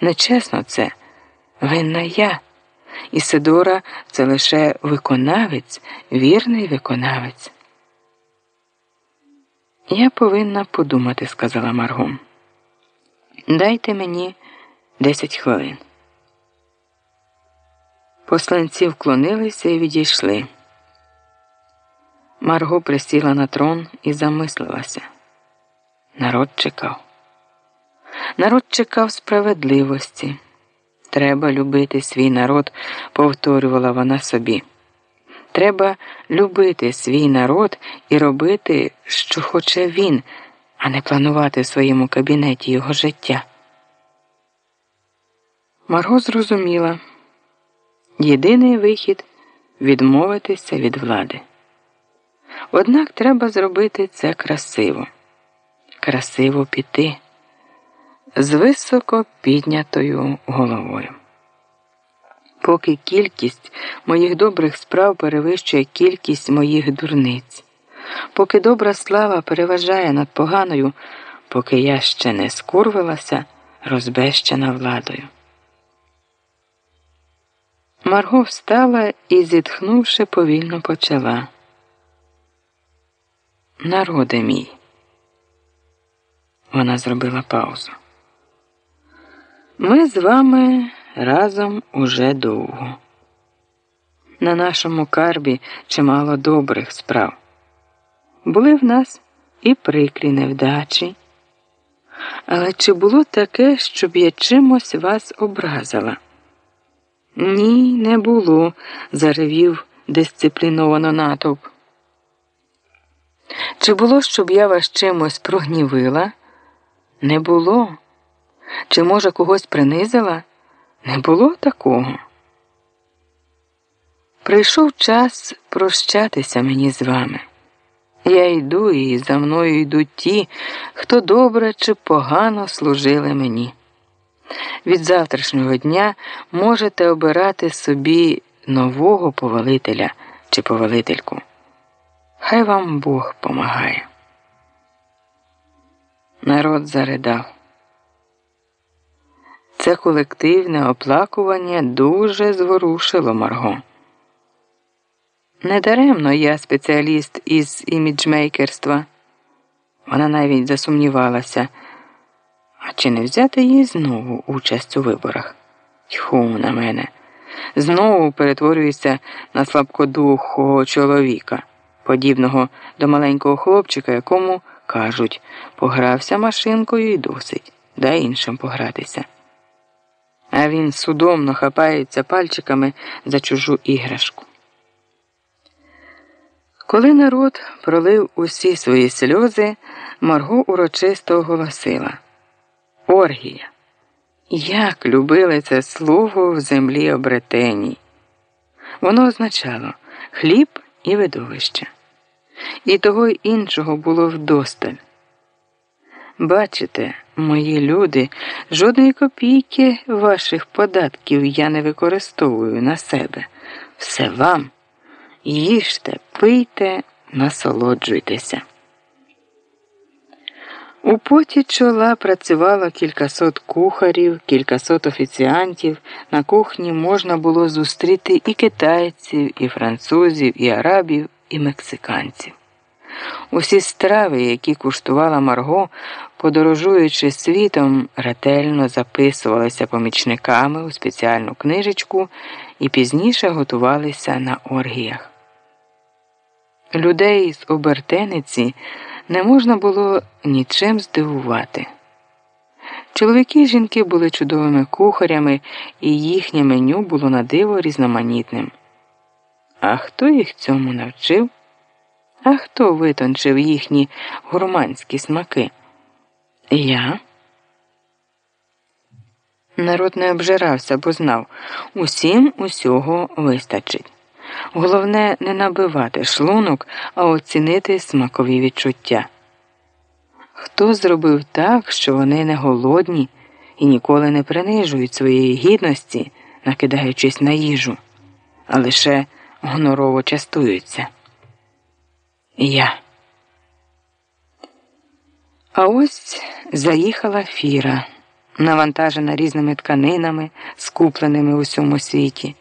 Нечесно це, винна я. Ісидора це лише виконавець, вірний виконавець. Я повинна подумати, сказала Марго. Дайте мені десять хвилин. Посланці вклонилися і відійшли. Марго присіла на трон і замислилася. Народ чекав. Народ чекав справедливості. Треба любити свій народ, повторювала вона собі. Треба любити свій народ і робити, що хоче він, а не планувати в своєму кабінеті його життя. Марго зрозуміла єдиний вихід відмовитися від влади. Однак треба зробити це красиво, красиво піти з високо піднятою головою. Поки кількість моїх добрих справ перевищує кількість моїх дурниць, поки добра слава переважає над поганою, поки я ще не скурвилася, розбещена владою. Марго встала і, зітхнувши, повільно почала. Народе мій. Вона зробила паузу. Ми з вами разом уже довго. На нашому карбі чимало добрих справ. Були в нас і прикрі невдачі. Але чи було таке, щоб я чимось вас образила? Ні, не було, заревів дисципліновано натовп. Чи було, щоб я вас чимось прогнівила? Не було. Чи, може, когось принизила? Не було такого. Прийшов час прощатися мені з вами. Я йду і за мною йдуть ті, хто добре чи погано служили мені. Від завтрашнього дня можете обирати собі нового повелителя чи повелительку. Хай вам Бог помагає. Народ заридав. Це колективне оплакування дуже зворушило Марго. Недаремно я спеціаліст із іміджмейкерства. Вона навіть засумнівалася, а чи не взяти їй знову участь у виборах? Тьху на мене. Знову перетворююся на слабкодухого чоловіка, подібного до маленького хлопчика, якому кажуть, погрався машинкою і досить, дай іншим погратися він судомно хапається пальчиками за чужу іграшку. Коли народ пролив усі свої сльози, Марго урочисто оголосила Оргія. Як любили це слово в землі обретеній. Воно означало хліб і видовище. І того іншого було вдосталь. Бачите, мої люди, жодної копійки ваших податків я не використовую на себе. Все вам. Їжте, пийте, насолоджуйтеся. У поті чола працювало кількасот кухарів, кількасот офіціантів. На кухні можна було зустріти і китайців, і французів, і арабів, і мексиканців. Усі страви, які куштувала Марго, подорожуючи світом, ретельно записувалися помічниками у спеціальну книжечку і пізніше готувалися на оргіях. Людей з обертениці не можна було нічим здивувати. Чоловіки і жінки були чудовими кухарями, і їхнє меню було на диво різноманітним. А хто їх цьому навчив? А хто витончив їхні гурманські смаки? Я? Народ не обжирався, бо знав усім усього вистачить. Головне не набивати шлунок, а оцінити смакові відчуття. Хто зробив так, що вони не голодні і ніколи не принижують своєї гідності, накидаючись на їжу, а лише гонорово частуються? Я. А ось заїхала фіра. навантажена різними тканинами, скупленими в усьому світі.